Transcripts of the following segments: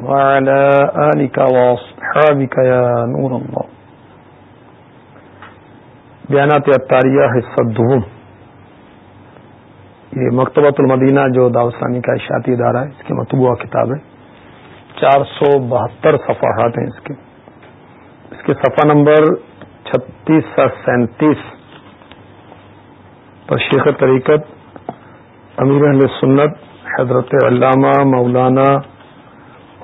وعلى آلك وأصحابك يا نور الله. بیانات اتاریہ حصہ دوم یہ مکتبۃ المدینہ جو داوسانی کا اشاعتی ادارہ ہے، اس کی مطبوعہ کتاب ہے۔ چار سو بہتر صفحات ہیں اس کے۔ اس کے صفحہ نمبر چھتیس سا سینتیس پر شیخ طریقت، امیر اہل سنت، حضرت علامہ مولانا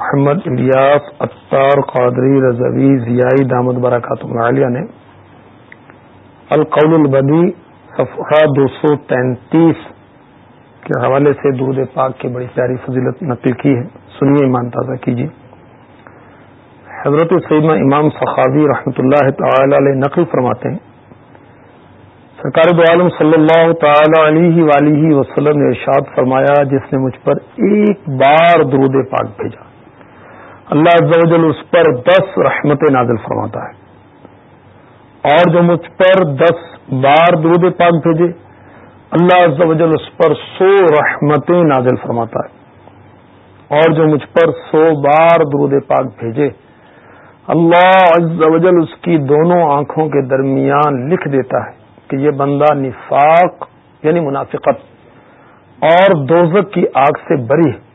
محمد الیاس اطار قادری رضوی ضیائی دامد برکات عالیہ نے القول البدی، صفحہ دو سو تینتیس کے حوالے سے درود پاک کی بڑی پیاری فضیلت نقل کی ہے۔ سنیے ایمان تازہ کیجیے۔ حضرت سیدنا امام سخاوی رحمۃ اللہ تعالی علیہ نقل فرماتے ہیں۔ سرکار دو عالم صلی اللہ تعالی علیہ ولیہ وسلم نے ارشاد فرمایا، جس نے مجھ پر ایک بار درود پاک بھیجا۔ اللہ عز و جل اس پر دس رحمت نازل فرماتا ہے۔ اور جو مجھ پر دس بار درود پاک بھیجے، اللہ عز و جل اس پر سو رحمتیں نازل فرماتا ہے۔ اور جو مجھ پر سو بار درود پاک بھیجے، اللہ عز و جل اس کی دونوں آنکھوں کے درمیان لکھ دیتا ہے کہ یہ بندہ نفاق یعنی منافقت اور دوزک کی آگ سے بری ہے۔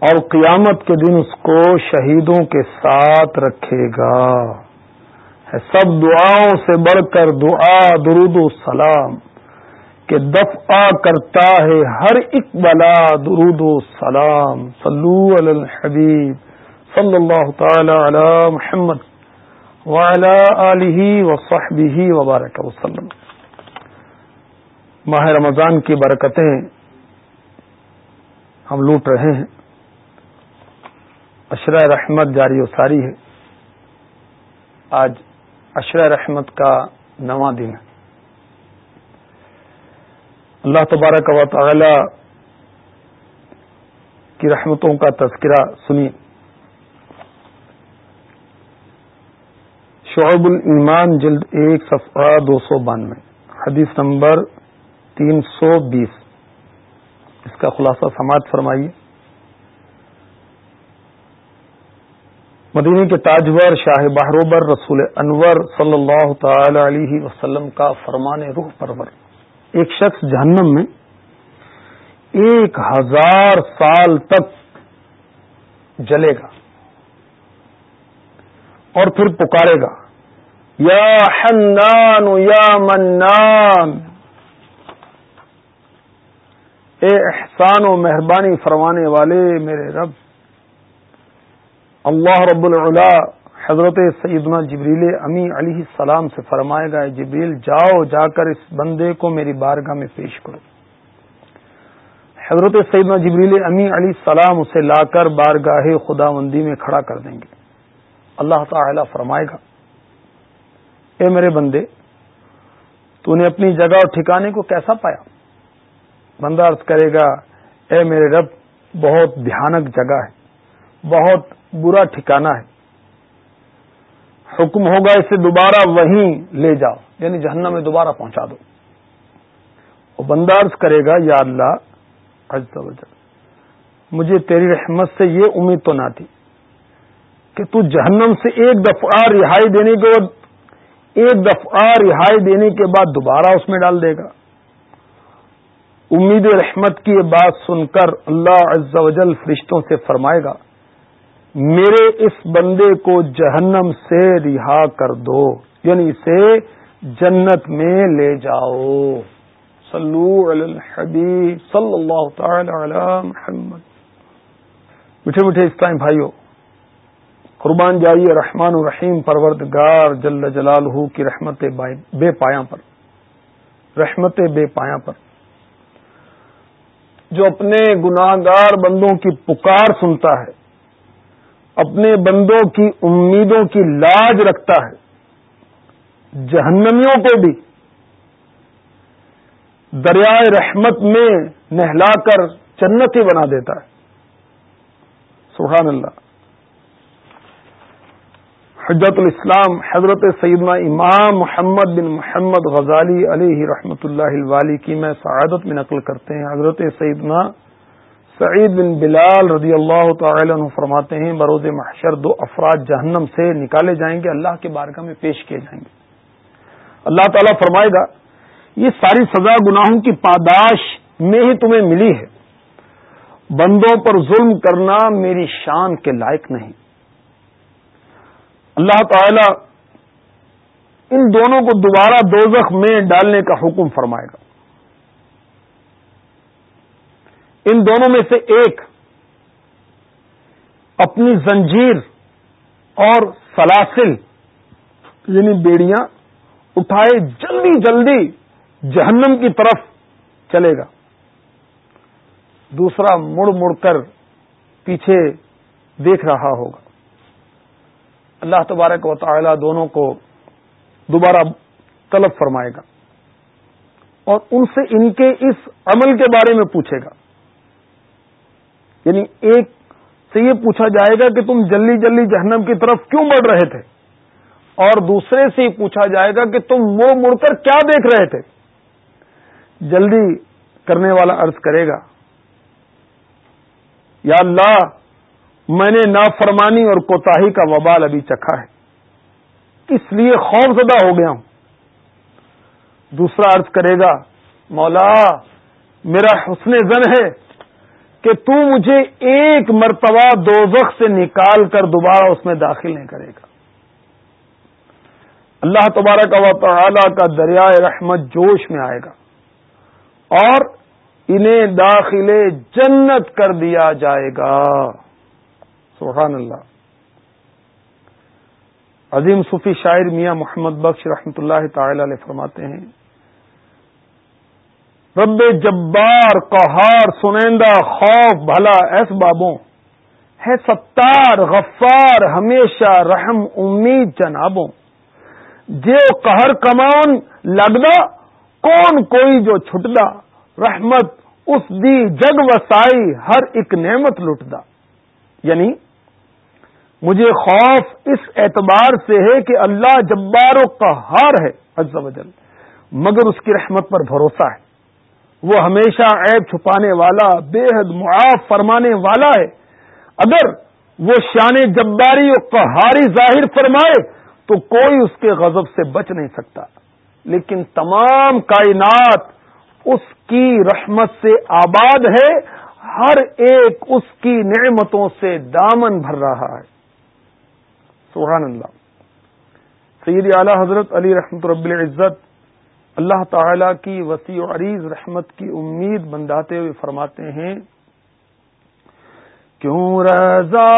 اور قیامت کے دن اس کو شہیدوں کے ساتھ رکھے گا۔ سب دعاؤں سے بڑھ کر دعا، درود و سلام کہ دفعہ کرتا ہے ہر ایک بلا درود و سلام۔ صلو علی الحبیب صلی اللہ تعالی علی محمد وعلی وصحبہ وبارک وسلم۔ ماہ رمضان کی برکتیں ہم لوٹ رہے ہیں۔ اشرا رحمت جاری و ساری ہے۔ آج اشرا رحمت کا نواں دن ہے۔ اللہ تبارک و تعالی کی رحمتوں کا تذکرہ سنیے۔ شعب الایمان جلد ایک، صفحہ دو سو بانوے، حدیث نمبر تین سو بیس۔ اس کا خلاصہ سماعت فرمائیے۔ مدینہ کے تاجور شاہ بہروبر رسول انور صلی اللہ تعالی علیہ وسلم کا فرمان روح پرور۔ ایک شخص جہنم میں ایک ہزار سال تک جلے گا اور پھر پکارے گا۔ یا حنان، یا منان۔ اے احسان و مہربانی فرمانے والے میرے رب اللہ رب العلا حضرت سیدنا جبریل امی علیہ السلام سے فرمائے گا جبریل، جاؤ، جا کر اس بندے کو میری بارگاہ میں پیش کرو. حضرت سیدنا جبریل امی علیہ السلام اسے لا کر بارگاہ خدا مندی میں کھڑا کر دیں گے۔ اللہ تعالی فرمائے گا، اے میرے بندے تو نے اپنی جگہ اور ٹھکانے کو کیسا پایا؟ بندہ عرض کرے گا، اے میرے رب، بہت بھیانک جگہ ہے۔ بہت برا ٹھکانا ہے۔ حکم ہوگا اسے دوبارہ وہیں لے جاؤ یعنی جہنم میں دوبارہ پہنچا دو۔ وہ بندارز کرے گا، یا اللہ، عز و جل، مجھے تیری رحمت سے یہ امید تو نہ تھی کہ تو جہنم سے ایک دفعہ رہائی دینے کے بعد، ایک دفعہ رہائی دینے کے بعد دوبارہ اس میں ڈال دے گا۔ امید رحمت کی یہ بات سن کر اللہ عز و جل فرشتوں سے فرمائے گا۔ میرے اس بندے کو جہنم سے رہا کر دو یعنی اسے جنت میں لے جاؤ۔ صلو علی الحبیب صلی اللہ تعالی علی محمد۔ میٹھے میٹھے اس ٹائم بھائیو، قربان جائیے رحمان الرحیم پروردگار جل جلال کی رحمت بے پایا پر۔ رحمت بے پایا پر۔ جو اپنے گناہ گار بندوں کی پکار سنتا ہے اپنے بندوں کی امیدوں کی لاج رکھتا ہے، جہنمیوں کو بھی۔ دریائے رحمت میں نہلا کر جنتی بنا دیتا ہے۔ سبحان اللہ۔ حجت الاسلام حضرت سیدنا امام محمد بن محمد غزالی علیہ رحمۃ اللہ الوالی کی میں سعادت میں نقل کرتے ہیں۔ حضرت سیدنا سعید بن بلال رضی اللہ تعالی عنہ فرماتے ہیں، بروز محشر دو افراد جہنم سے نکالے جائیں گے، اللہ کے بارگاہ میں پیش کیے جائیں گے۔ اللہ تعالیٰ فرمائے گا، یہ ساری سزا گناہوں کی پاداش میں ہی تمہیں ملی ہے۔ بندوں پر ظلم کرنا میری شان کے لائق نہیں۔ اللہ تعالی ان دونوں کو دوبارہ دوزخ میں ڈالنے کا حکم فرمائے گا۔ ان دونوں میں سے ایک اپنی زنجیر اور سلاسل یعنی بیڑیاں اٹھائے جلدی جلدی جہنم کی طرف چلے گا۔ دوسرا مڑ مڑ کر پیچھے دیکھ رہا ہوگا۔ اللہ تبارک و تعالی دونوں کو دوبارہ طلب فرمائے گا اور ان سے ان کے اس عمل کے بارے میں پوچھے گا۔ یعنی ایک سے یہ پوچھا جائے گا کہ تم جلدی جلدی جہنم کی طرف کیوں بڑھ رہے تھے؟ اور دوسرے سے یہ پوچھا جائے گا کہ تم وہ مڑ کر کیا دیکھ رہے تھے؟ جلدی کرنے والا عرض کرے گا، یا اللہ، میں نے نافرمانی اور کوتاہی کا وبال ابھی چکھا ہے۔ اس لیے خوف زدہ ہو گیا ہوں۔ دوسرا عرض کرے گا، مولا، میرا حسن زن ہے۔ کہ تو مجھے ایک مرتبہ دو سے نکال کر دوبارہ اس میں داخل نہیں کرے گا۔ اللہ تبارک و تعالی کا دریائے رحمت جوش میں آئے گا اور انہیں داخل جنت کر دیا جائے گا۔ سبحان اللہ۔ عظیم صوفی شاعر میاں محمد بخش رحمۃ اللہ تعالی علیہ فرماتے ہیں رب جبار، قہار، سنیندہ، خوف، بھلا، ایس بابوں۔ ہے ستار، غفار، ہمیشہ رحم، امید، جنابوں۔ جو قہر کمان لگدا کون کوئی جو چھٹدا رحمت، اس دی جگ وسائی، ہر ایک نعمت لٹدا۔ یعنی مجھے خوف اس اعتبار سے ہے کہ اللہ جبار و قہار ہے، عز و جل۔ مگر اس کی رحمت پر بھروسہ ہے۔ وہ ہمیشہ عیب چھپانے والا، بے حد معاف فرمانے والا ہے۔ اگر وہ شان جباری و قہاری ظاہر فرمائے تو کوئی اس کے غضب سے بچ نہیں سکتا۔ لیکن تمام کائنات اس کی رحمت سے آباد ہے۔ ہر ایک اس کی نعمتوں سے دامن بھر رہا ہے۔ سبحان اللہ۔ سید اعلی حضرت علی رحمت رب العزت اللہ تعالی کی وسیع و عریض رحمت کی امید بنداتے ہوئے فرماتے ہیں، کیوں رضا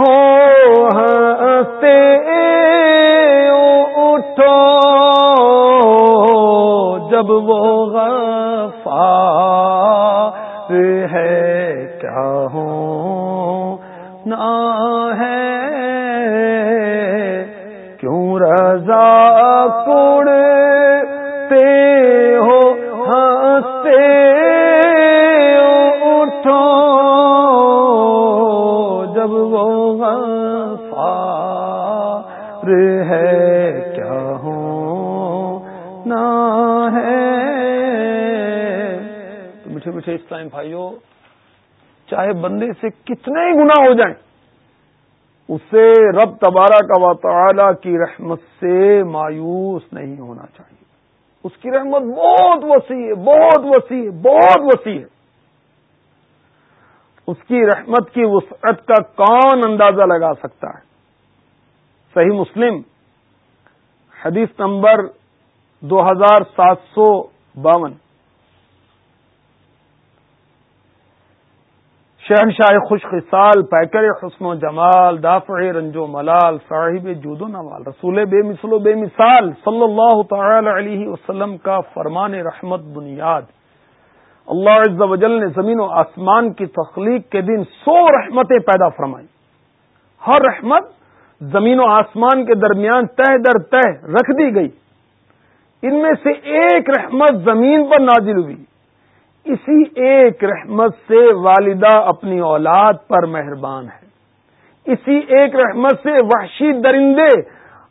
ہو ہنستے اٹھو جب وہ غفار میٹھے اسلام بھائیوں، چاہے بندے سے کتنے ہی گنا ہو جائیں، اسے رب تبارہ کا تعالی کی رحمت سے مایوس نہیں ہونا چاہیے۔ اس کی رحمت بہت وسیع ہے، بہت وسیع ہے، بہت وسیع ہے۔ اس کی رحمت کی وسعت کا کون اندازہ لگا سکتا ہے۔ صحیح مسلم، حدیث نمبر دو ہزار سات سو باون۔ شہنشاہ خوش خصال، پیکر حسن و جمال، دافع رنج و ملال، صاحب جود و نوال، رسول بے مثل و بے مثال، صلی اللہ تعالی علیہ وسلم کا فرمان رحمت بنیاد۔ اللہ عز و جل نے زمین و آسمان کی تخلیق کے دن سو رحمتیں پیدا فرمائی ہر رحمت زمین و آسمان کے درمیان تہ در تہ رکھ دی گئی۔ ان میں سے ایک رحمت زمین پر نازل ہوئی۔ اسی ایک رحمت سے والدہ اپنی اولاد پر مہربان ہے۔ اسی ایک رحمت سے وحشی درندے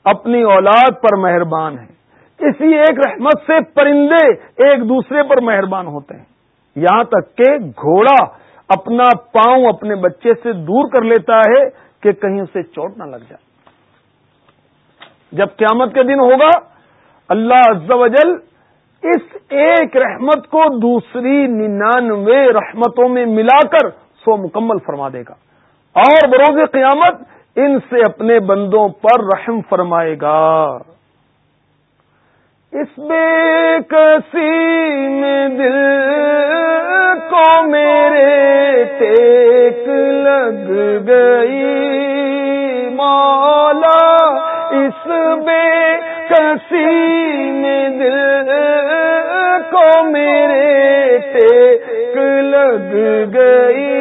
اپنی اولاد پر مہربان ہیں۔ اسی ایک رحمت سے پرندے ایک دوسرے پر مہربان ہوتے ہیں۔ یہاں تک کہ گھوڑا اپنا پاؤں اپنے بچے سے دور کر لیتا ہے کہ کہیں اسے چوٹ نہ لگ جائے۔ جب قیامت کے دن ہوگا، اللہ عز و جل اس ایک رحمت کو دوسری ننانوے رحمتوں میں ملا کر سو مکمل فرما دے گا۔ اور بروز قیامت ان سے اپنے بندوں پر رحم فرمائے گا۔ اس بے کسی میں دل کو میرے ٹیک لگ گئی۔ مولا، اس بے کسی میں دل میرے ٹیک لگ گئی۔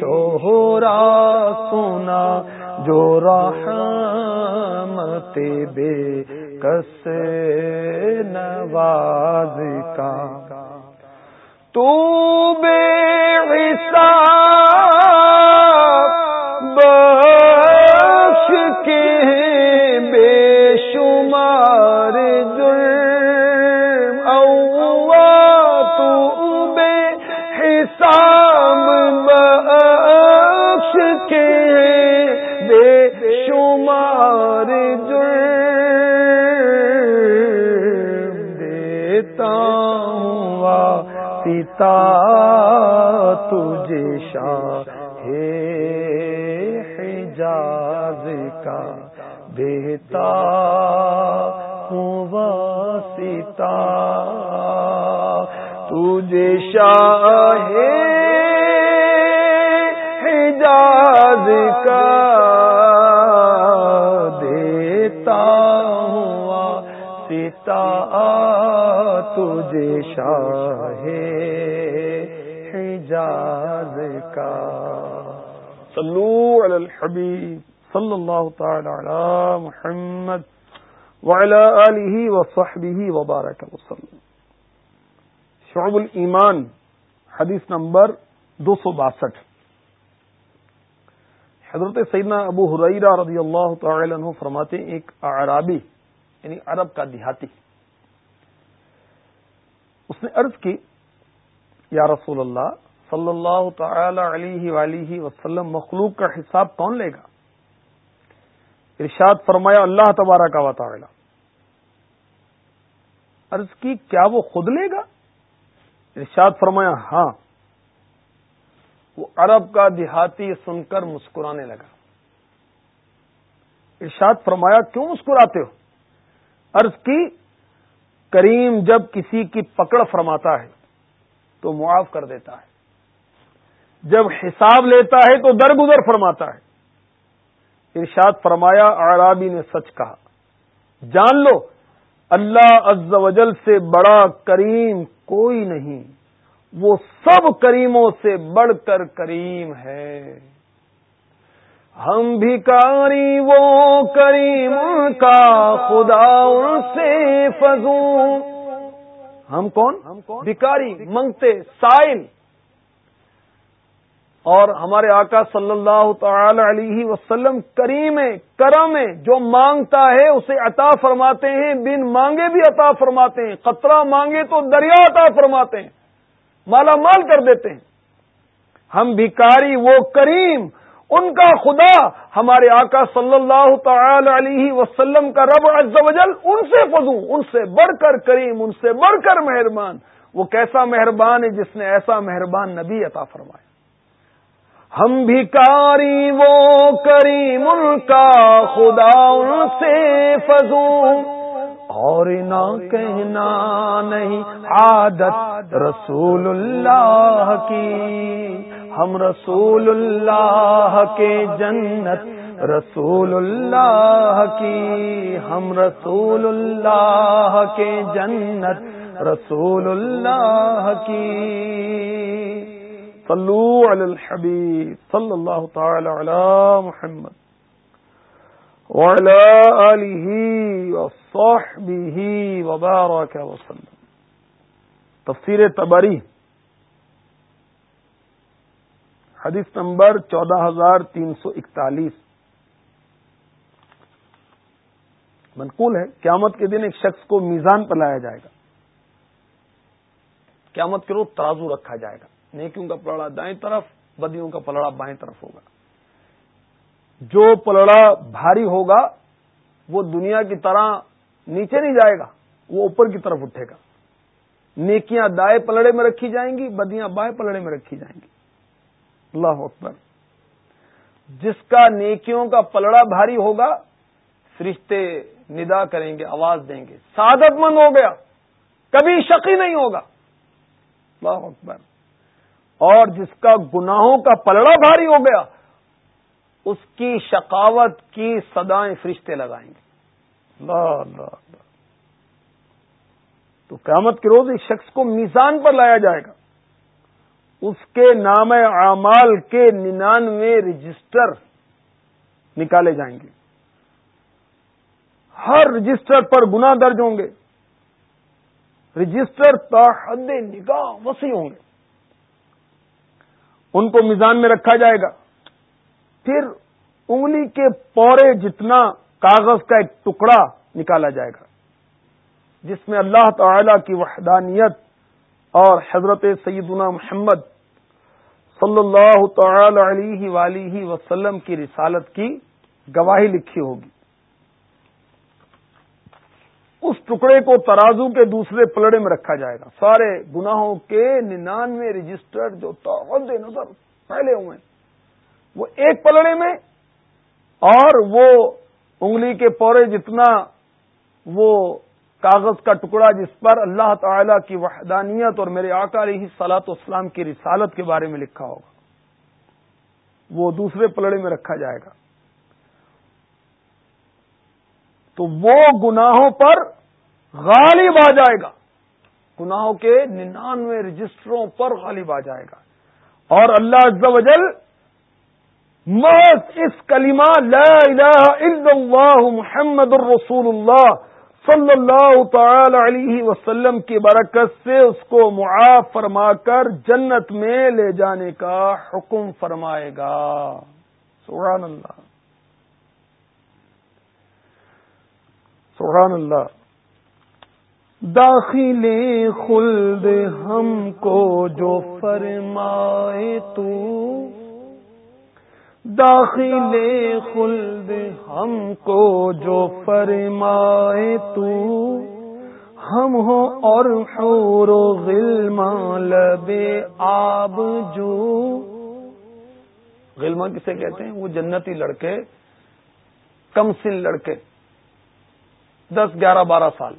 شوہرا سونا جو رحمت بے کس نواز کا۔ تو بے حساب سیتا تجھے شاہ حجاز کا دیتا ہوں سیتا تجھے شاہ حجاز کا دیتا ہوں سیتا تجھے شاہ حجاز کا۔ صلو علی الحبیب صلی اللہ تعالی علی محمد وعلى آلہ وصحبہ وبارک وسلم۔ شعب الایمان، حدیث نمبر دو سو باسٹھ۔ حضرت سیدنا ابو حریرہ رضی اللہ تعالی عنہ فرماتے ہیں، ایک عرابی یعنی عرب کا دیہاتی۔ اس نے عرض کی، یا رسول اللہ صلی اللہ تعالی علیہ ولیہ وسلم مخلوق کا حساب کون لے گا؟ ارشاد فرمایا اللہ تبارہ کا وطالہ عرض کی کیا وہ خود لے گا؟ ارشاد فرمایا ہاں۔ وہ عرب کا دیہاتی سن کر مسکرانے لگا۔ ارشاد فرمایا کیوں مسکراتے ہو؟ عرض کی کریم جب کسی کی پکڑ فرماتا ہے تو معاف کر دیتا ہے۔ جب حساب لیتا ہے تو درگزر فرماتا ہے۔ ارشاد فرمایا آرابی نے سچ کہا۔ جان لو، اللہ عز و جل سے بڑا کریم کوئی نہیں۔ وہ سب کریموں سے بڑھ کر کریم ہے۔ ہم بھکاری وہ کریم کا خدا ان سے فضو۔ ہم کون؟ بھکاری، منگتے، سائل۔ اور ہمارے آقا صلی اللہ تعالی علیہ وسلم کریم کرم جو مانگتا ہے اسے عطا فرماتے ہیں، بن مانگے بھی عطا فرماتے ہیں، قطرہ مانگے تو دریا عطا فرماتے ہیں، مالا مال کر دیتے ہیں۔ ہم بھکاری وہ کریم، ان کا خدا ہمارے آقا صلی اللہ تعالی علیہ وسلم کا رب عز و جل ان سے فضو، ان سے بڑھ کر کریم، ان سے بڑھ کر مہربان۔ وہ کیسا مہربان ہے جس نے ایسا مہربان نبی عطا فرمایا۔ ہم بھکاری وہ کریم ان کا خدا ان سے فضو اور نہ کہنا نہیں عادت رسول اللہ کی۔ ہم رسول اللہ کے جنت، رسول اللہ کی۔ ہم رسول اللہ کے جنت، رسول اللہ کی۔ صلو علی الحبیب صلی اللہ تعالی علی محمد وعلى آله وصحبه وبارك وسلم تفسیر تبری، حدیث نمبر چودہ ہزار تین سو اکتالیس. منقول ہے، قیامت کے دن ایک شخص کو میزان پر لایا جائے گا۔ قیامت کے روز ترازو رکھا جائے گا۔ نیکیوں کا پلڑا دائیں طرف، بدیوں کا پلڑا بائیں طرف ہوگا۔ جو پلڑا بھاری ہوگا، وہ دنیا کی طرح نیچے نہیں جائے گا، وہ اوپر کی طرف اٹھے گا۔ نیکیاں دائیں پلڑے میں رکھی جائیں گی، بدیاں بائیں پلڑے میں رکھی جائیں گی۔ اللہ اکبر۔ جس کا نیکیوں کا پلڑا بھاری ہوگا، فرشتے ندا کریں گے، آواز دیں گے۔ سعادت مند ہو گیا، کبھی شقی نہیں ہوگا۔ اللہ اکبر۔ اور جس کا گناہوں کا پلڑا بھاری ہو گیا، اس کی شقاوت کی سدائیں فرشتے لگائیں گے۔ اللہ اللہ اللہ۔ تو قیامت کے روز اس شخص کو میزان پر لایا جائے گا۔ اس کے نام اعمال کے ننانوے رجسٹر نکالے جائیں گے۔ ہر رجسٹر پر گنا درج ہوں گے۔ رجسٹر تحد نگاہ وسیع ہوں گے۔ ان کو میزان میں رکھا جائے گا۔ پھر انگلی کے پورے جتنا کاغذ کا ایک ٹکڑا نکالا جائے گا، جس میں اللہ تعالی کی وحدانیت اور حضرت سیدنا محمد صلی اللہ تعالی علیہ ولیہ وسلم کی رسالت کی گواہی لکھی ہوگی۔ اس ٹکڑے کو ترازو کے دوسرے پلڑے میں رکھا جائے گا۔ سارے گناہوں کے ننانوے رجسٹر جو تعد نظر پھیلے ہوئے ہیں۔ وہ ایک پلڑے میں اور وہ انگلی کے پورے جتنا وہ کاغذ کا ٹکڑا جس پر اللہ تعالی کی وحدانیت اور میرے آقا علیہ سلاط اسلام کی رسالت کے بارے میں لکھا ہوگا، وہ دوسرے پلڑے میں رکھا جائے گا۔ تو وہ گناہوں پر غالب آ جائے گا۔ گناہوں کے ننانوے رجسٹروں پر غالب آ جائے گا۔ اور اللہ عز و جل محض اس کلمہ لا الہ الا اللہ محمد الرسول اللہ صلی اللہ تعالی علیہ وسلم کی برکت سے اس کو معاف فرما کر جنت میں لے جانے کا حکم فرمائے گا۔ سبحان اللہ۔ سبحان اللہ۔ داخل خلد ہم کو جو فرمائے تو۔ داخل خلد ہم کو جو فرمائے تو۔ ہم ہو اور حور و غلما لبے آب جو۔ غلما کسے کہتے ہیں؟ وہ جنتی لڑکے، کم سن لڑکے۔ دس، گیارہ، بارہ سال،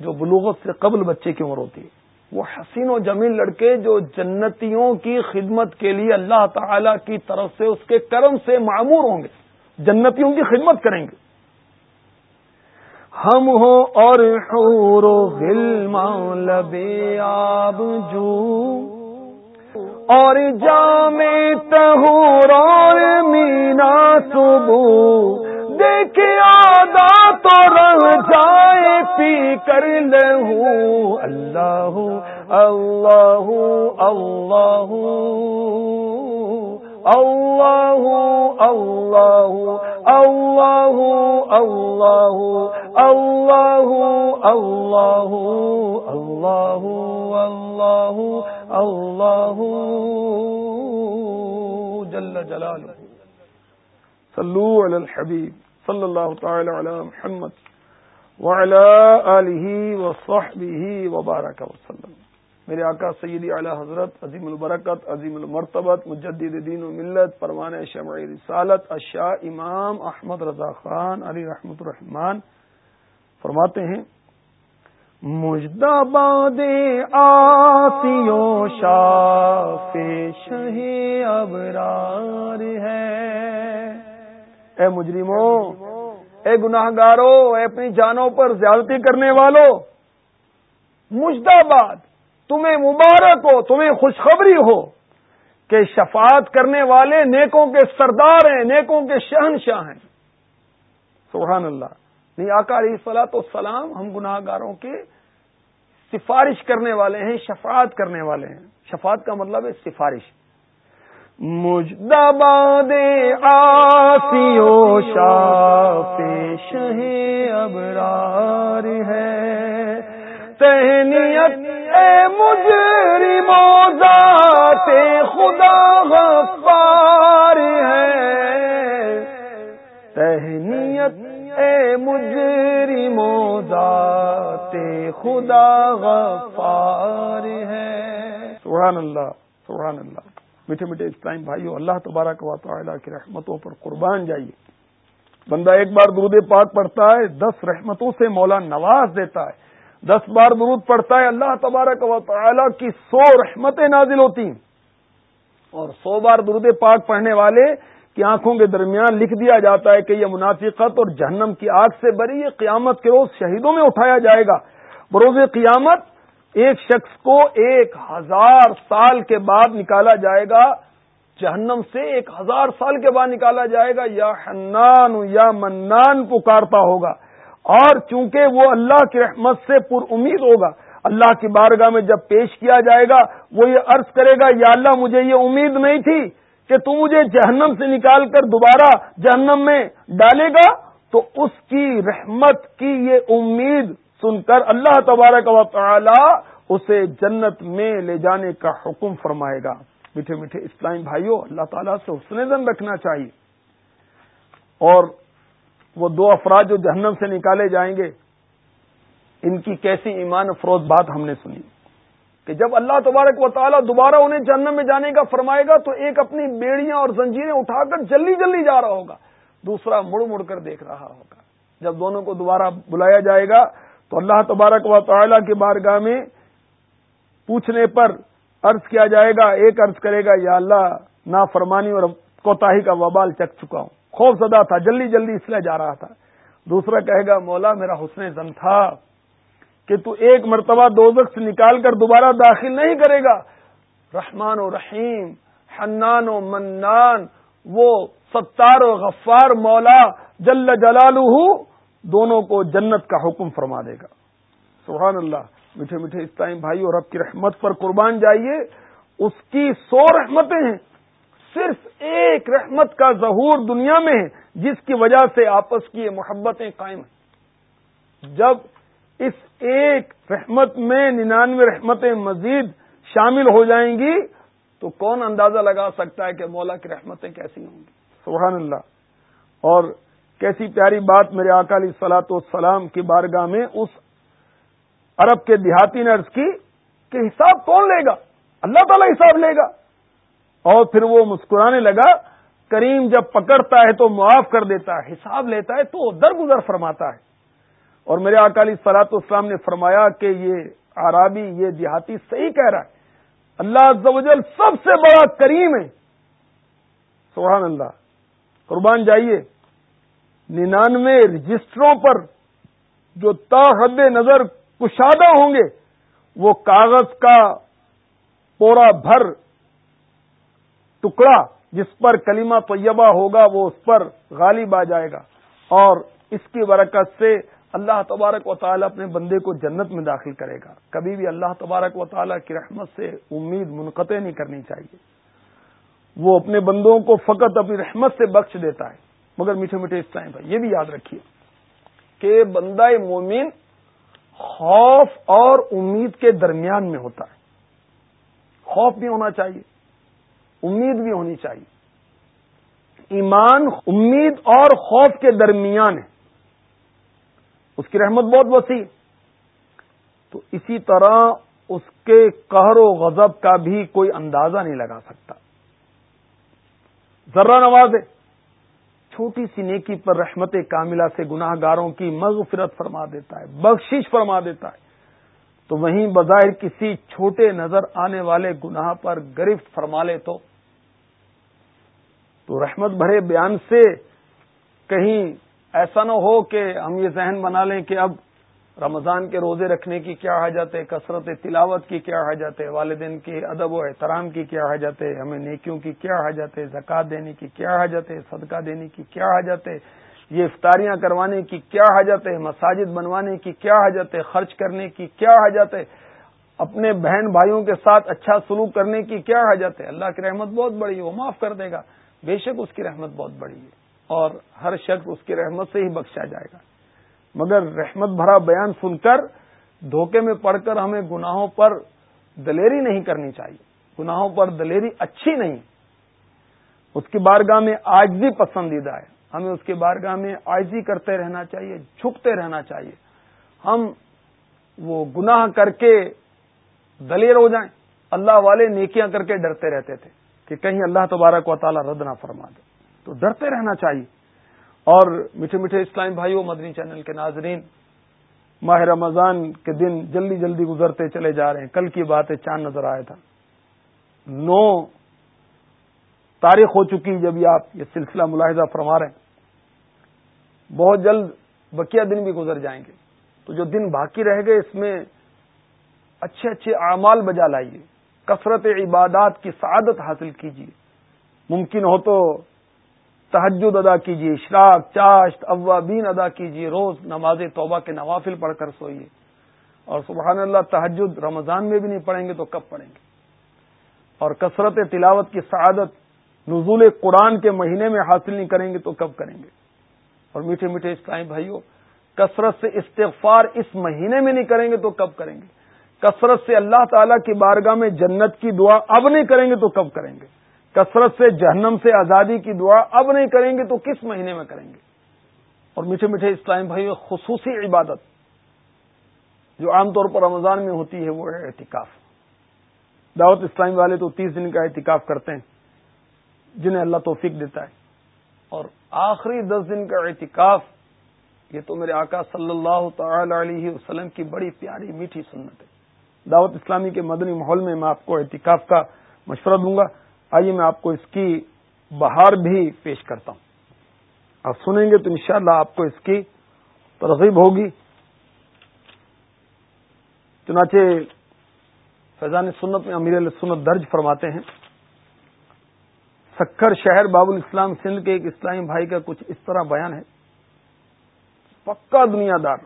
جو بلوغت سے قبل بچے کی عمر ہوتی ہے۔ وہ حسین و جمیل لڑکے جو جنتیوں کی خدمت کے لیے اللہ تعالی کی طرف سے، اس کے کرم سے معمور ہوں گے۔ جنتیوں کی خدمت کریں گے۔ ہم ہو اور حور و غلما لبے آب جو، اور جام تہور اور مینا صبح۔ دیکھے آدھا تو رہ جائے پی کر لوں اللہ اللہ اللہ اللہ اللہ اللہ اللہ اللہ اللہ اللہ اللہ اللہ جل جلالہ صلو علی الحبیب صلی اللہ تعالی علی محمد وعلی آلہ وصحبہ وبارک وسلم۔ میرے آقا سیدی اعلی حضرت، عظیم البرکت، عظیم المرتبت، مجدد دین و ملت، پروان شمع رسالت اشاہ امام احمد رضا خان علی رحمت الرحمان فرماتے ہیں مجدہ باد آسیوں شاف شہ ابرار ہے۔ اے مجرموں، اے گناہ گارو اے اپنی جانوں پر زیادتی کرنے والوں مجداباد تمہیں مبارک ہو، تمہیں خوشخبری ہو کہ شفاعت کرنے والے نیکوں کے سردار ہیں، نیکوں کے شہنشاہ ہیں۔ سبحان اللہ۔ نہیں آکار سلاۃ السلام ہم گناہ گاروں کے سفارش کرنے والے ہیں، شفاعت کرنے والے ہیں۔ شفاعت کا مطلب ہے سفارش۔ مجدباد آسیو شاپ شہ ابرار ہے۔ تہنیت اے مجری موزات خدا غفار ہے۔ تہنیت اے مجری موزات خدا غفار ہے۔ سبحان اللہ سبحان اللہ۔ میٹھے میٹھے اسلام بھائیو، اللہ تبارک و تعالیٰ کی رحمتوں پر قربان جائیے۔ بندہ ایک بار درود پاک پڑھتا ہے، دس رحمتوں سے مولا نواز دیتا ہے۔ دس بار درود پڑھتا ہے، اللہ تبارک و تعالیٰ کی سو رحمتیں نازل ہوتی ہیں۔ اور سو بار درود پاک پڑھنے والے کی آنکھوں کے درمیان لکھ دیا جاتا ہے کہ یہ منافقت اور جہنم کی آگ سے بری یہ قیامت کے روز شہیدوں میں اٹھایا جائے گا۔ بروز قیامت ایک شخص کو ایک ہزار سال کے بعد نکالا جائے گا، جہنم سے ایک ہزار سال کے بعد نکالا جائے گا، یا حنان، یا منان پکارتا ہوگا۔ اور چونکہ وہ اللہ کی رحمت سے پر امید ہوگا، اللہ کی بارگاہ میں جب پیش کیا جائے گا، وہ یہ عرض کرے گا، یا اللہ، مجھے یہ امید نہیں تھی کہ تو مجھے جہنم سے نکال کر دوبارہ جہنم میں ڈالے گا، تو اس کی رحمت کی یہ امید سن کر اللہ تبارک و تعالی اسے جنت میں لے جانے کا حکم فرمائے گا۔ میٹھے میٹھے اسلام بھائیوں اللہ تعالیٰ سے حسن زن رکھنا چاہیے۔ اور وہ دو افراد جو جہنم سے نکالے جائیں گے، ان کی کیسی ایمان افروز بات ہم نے سنی۔ کہ جب اللہ تبارک و تعالیٰ دوبارہ انہیں جہنم میں جانے کا فرمائے گا، تو ایک اپنی بیڑیاں اور زنجیریں اٹھا کر جلدی جلدی جا رہا ہوگا۔ دوسرا مڑ مڑ کر دیکھ رہا ہوگا۔ جب دونوں کو دوبارہ بلایا جائے گا تو اللہ تبارک و تعالیٰ کی بارگاہ میں پوچھنے پر عرض کیا جائے گا، ایک عرض کرے گا، یا اللہ نا فرمانی اور کوتاہی کا وبال چک چکا ہوں۔ خوف زدہ تھا، جلدی جلدی اس لیے جا رہا تھا۔ دوسرا کہے گا، مولا، میرا حسن زن تھا کہ تو ایک مرتبہ دو سے نکال کر دوبارہ داخل نہیں کرے گا۔ رحمان و رحیم، حنان و منان، وہ ستار و غفار مولا، جل جلال دونوں کو جنت کا حکم فرما دے گا۔ سبحان اللہ، میٹھے میٹھے اسلام بھائی اور اب کی رحمت پر قربان جائیے۔ اس کی سو رحمتیں ہیں۔ صرف ایک رحمت کا ظہور دنیا میں ہے، جس کی وجہ سے آپس کی یہ محبتیں قائم ہیں۔ جب اس ایک رحمت میں ننانوے رحمتیں مزید شامل ہو جائیں گی، تو کون اندازہ لگا سکتا ہے کہ مولا کی رحمتیں کیسی ہوں گی؟ سبحان اللہ۔ اور کیسی پیاری بات میرے اکالی سلاط والسلام کی بارگاہ میں اس عرب کے دیہاتی نے عرض کی کہ حساب کون لے گا؟ اللہ تعالیٰ حساب لے گا۔ اور پھر وہ مسکرانے لگا، کریم جب پکڑتا ہے تو معاف کر دیتا ہے، حساب لیتا ہے تو درگزر فرماتا ہے۔ اور میرے اکالی سلاط اسلام نے فرمایا کہ یہ عرابی یہ دیہاتی صحیح کہہ رہا ہے۔ اللہ عزوجل سب سے بڑا کریم ہے۔ سبحان اللہ۔ قربان جائیے۔ ننانوے رجسٹروں پر جو تا حد نظر کشادہ ہوں گے، وہ کاغذ کا پورا بھر ٹکڑا جس پر کلمہ طیبہ ہوگا، وہ اس پر غالب آ جائے گا۔ اور اس کی برکت سے اللہ تبارک و تعالیٰ اپنے بندے کو جنت میں داخل کرے گا۔ کبھی بھی اللہ تبارک و تعالیٰ کی رحمت سے امید، منقطع نہیں کرنی چاہیے۔ وہ اپنے بندوں کو فقط اپنی رحمت سے بخش دیتا ہے۔ مگر میٹھے میٹھے اس ٹائم پر۔ یہ بھی یاد رکھیے کہ بندہ مومن خوف اور امید کے درمیان میں ہوتا ہے۔ خوف بھی ہونا چاہیے، امید بھی ہونی چاہیے۔ ایمان امید اور خوف کے درمیان ہے۔ اس کی رحمت بہت وسیع۔ تو اسی طرح اس کے قہر و غضب کا بھی کوئی اندازہ نہیں لگا سکتا۔ ذرہ نواز ہے چھوٹی سی نیکی پر رحمت کاملہ سے گناہ گاروں کی مغفرت فرما دیتا ہے، بخشش فرما دیتا ہے۔ تو وہیں بظاہر کسی چھوٹے نظر آنے والے گناہ پر گرفت فرما لے تو۔ تو رحمت بھرے بیان سے کہیں ایسا نہ ہو کہ ہم یہ ذہن بنا لیں کہ اب رمضان کے روزے رکھنے کی کیا حاجت ہے کثرت تلاوت کی کیا حاجت ہے والدین کے ادب و احترام کی کیا حاجت ہے ہمیں نیکیوں کی کیا حاجت ہے زکوٰۃ دینے کی کیا حاجت ہے صدقہ دینے کی کیا حاجت ہے یہ افطاریاں کروانے کی کیا حاجت ہے مساجد بنوانے کی کیا حاجت ہے خرچ کرنے کی کیا حاجت ہے اپنے بہن بھائیوں کے ساتھ اچھا سلوک کرنے کی کیا حاجت ہے اللہ کی رحمت بہت بڑی ہے وہ معاف کر دے گا بے شک اس کی رحمت بہت بڑی ہے اور ہر شخص اس کی رحمت سے ہی بخشا جائے گا مگر رحمت بھرا بیان سن کر دھوکے میں پڑ کر ہمیں گناہوں پر دلیری نہیں کرنی چاہیے۔ گناہوں پر دلیری اچھی نہیں۔ اس کی بارگاہ میں آج بھی پسندیدہ ہے۔ ہمیں اس کے بارگاہ میں آجزی کرتے رہنا چاہیے، جھکتے رہنا چاہیے۔ ہم وہ گناہ کر کے دلیر ہو جائیں۔ اللہ والے نیکیاں کر کے ڈرتے رہتے تھے کہ کہیں اللہ تبارک و تعالیٰ رد نہ فرما دے۔ تو ڈرتے رہنا چاہیے۔ اور میٹھے میٹھے اسلام بھائیوں، مدنی چینل کے ناظرین، ماہ رمضان کے دن جلدی جلدی گزرتے چلے جا رہے ہیں۔ کل کی بات ہے چاند نظر آیا تھا۔ نو تاریخ ہو چکی جب یہ آپ یہ سلسلہ ملاحظہ فرما رہے ہیں۔ بہت جلد بکیا دن بھی گزر جائیں گے۔ تو جو دن باقی رہ گئے، اس میں اچھے اچھے اعمال بجا لائیے۔ کثرت عبادات کی سعادت حاصل کیجیے۔ ممکن ہو تو تحجد ادا کیجیے اشراق، چاشت، اوابین ادا کیجیے روز نماز توبہ کے نوافل پڑھ کر سوئیے۔ اور سبحان اللہ تحجد رمضان میں بھی نہیں پڑھیں گے تو کب پڑھیں گے؟ اور کثرت تلاوت کی سعادت نزول قرآن کے مہینے میں حاصل نہیں کریں گے تو کب کریں گے؟ اور میٹھے میٹھے اسلامی بھائیوں کثرت سے استغفار اس مہینے میں نہیں کریں گے تو کب کریں گے؟ کثرت سے اللہ تعالی کی بارگاہ میں جنت کی دعا اب نہیں کریں گے تو کب کریں گے؟ کثرت سے جہنم سے آزادی کی دعا اب نہیں کریں گے تو کس مہینے میں کریں گے؟ اور میٹھے میٹھے اسلام بھائی خصوصی عبادت جو عام طور پر رمضان میں ہوتی ہے، وہ ہے احتکاف دعوت اسلامی والے تو تیس دن کا احتکاف کرتے ہیں، جنہیں اللہ توفیق دیتا ہے۔ اور آخری دس دن کا احتکاف یہ تو میرے آقا صلی اللہ تعالی علیہ وسلم کی بڑی پیاری میٹھی سنت ہے۔ دعوت اسلامی کے مدنی ماحول میں میں آپ کو احتکاف کا مشورہ دوں گا۔ آئیے میں آپ کو اس کی بہار بھی پیش کرتا ہوں۔ آپ سنیں گے تو انشاءاللہ شاء آپ کو اس کی ترغیب ہوگی۔ چنانچہ فیضان سنت میں امیر سنت درج فرماتے ہیں، سکھر شہر باب الاسلام سندھ کے ایک اسلامی بھائی کا کچھ اس طرح بیان ہے۔ پکا دنیا دار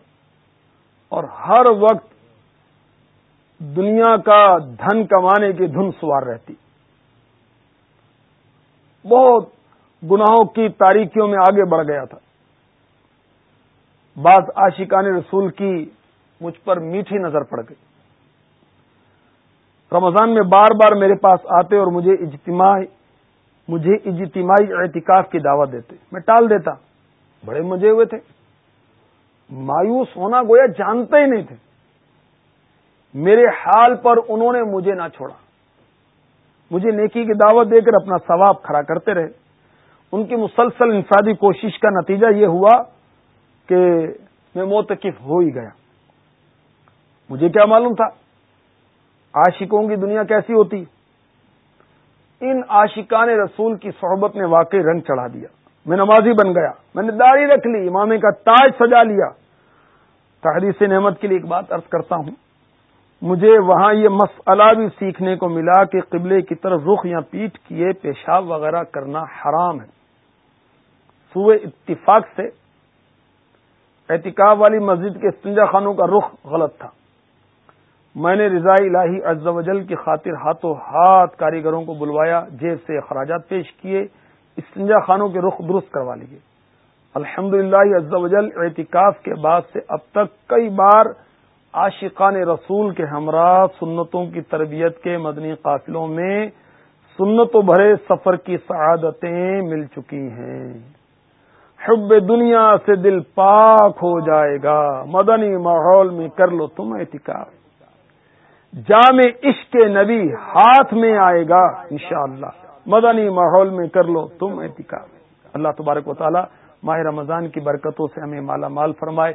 اور ہر وقت دنیا کا دھن کمانے کی دھن سوار رہتی۔ بہت گناہوں کی تاریکیوں میں آگے بڑھ گیا تھا۔ بعض عاشقان رسول کی مجھ پر میٹھی نظر پڑ گئی۔ رمضان میں بار بار میرے پاس آتے اور مجھے اجتماع، مجھے اجتماعی اعتکاف کی دعوت دیتے۔ میں ٹال دیتا۔ بڑے مزے ہوئے تھے۔ مایوس ہونا گویا جانتے ہی نہیں تھے۔ میرے حال پر انہوں نے مجھے نہ چھوڑا۔ مجھے نیکی کی دعوت دے کر اپنا ثواب کھڑا کرتے رہے۔ ان کی مسلسل انفرادی کوشش کا نتیجہ یہ ہوا کہ میں موتقف ہو ہی گیا۔ مجھے کیا معلوم تھا؟ عاشقوں کی دنیا کیسی ہوتی؟ ان عاشقان رسول کی صحبت نے واقعی رنگ چڑھا دیا۔ میں نمازی بن گیا۔ میں نے داڑھی رکھ لی امامے کا تاج سجا لیا۔ تحریر نعمت کے لیے ایک بات ارض کرتا ہوں۔ مجھے وہاں یہ مسئلہ بھی سیکھنے کو ملا کہ قبلے کی طرف رخ یا پیٹ کیے پیشاب وغیرہ کرنا حرام ہے۔ سوئے اتفاق سے احتکاب والی مسجد کے استنجا خانوں کا رخ غلط تھا۔ میں نے رضاء الہی عز و جل کی خاطر ہاتھوں ہاتھ کاریگروں کو بلوایا، جیب سے اخراجات پیش کیے استنجا خانوں کے رخ درست کروا لیے۔ الحمد للہ وجل اعتکاف کے بعد سے اب تک کئی بار عاشقان رسول کے ہمراہ سنتوں کی تربیت کے مدنی قافلوں میں سنت و بھرے سفر کی سعادتیں مل چکی ہیں۔ حب دنیا سے دل پاک ہو جائے گا، مدنی ماحول میں کر لو تم احتکاب جام عشق نبی ہاتھ میں آئے گا انشاءاللہ، مدنی ماحول میں کر لو تم احتکاب اللہ تبارک و تعالی ماہ رمضان کی برکتوں سے ہمیں مالا مال فرمائے۔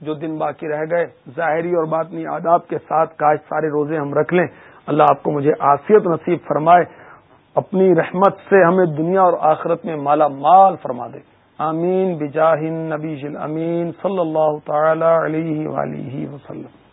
جو دن باقی رہ گئے، ظاہری اور باطنی آداب کے ساتھ کاش سارے روزے ہم رکھ لیں۔ اللہ آپ کو مجھے آفیت نصیب فرمائے۔ اپنی رحمت سے ہمیں دنیا اور آخرت میں مالا مال فرما دے۔ آمین۔ بجاہ نبی امین صلی اللہ تعالی علیہ وآلہ وسلم۔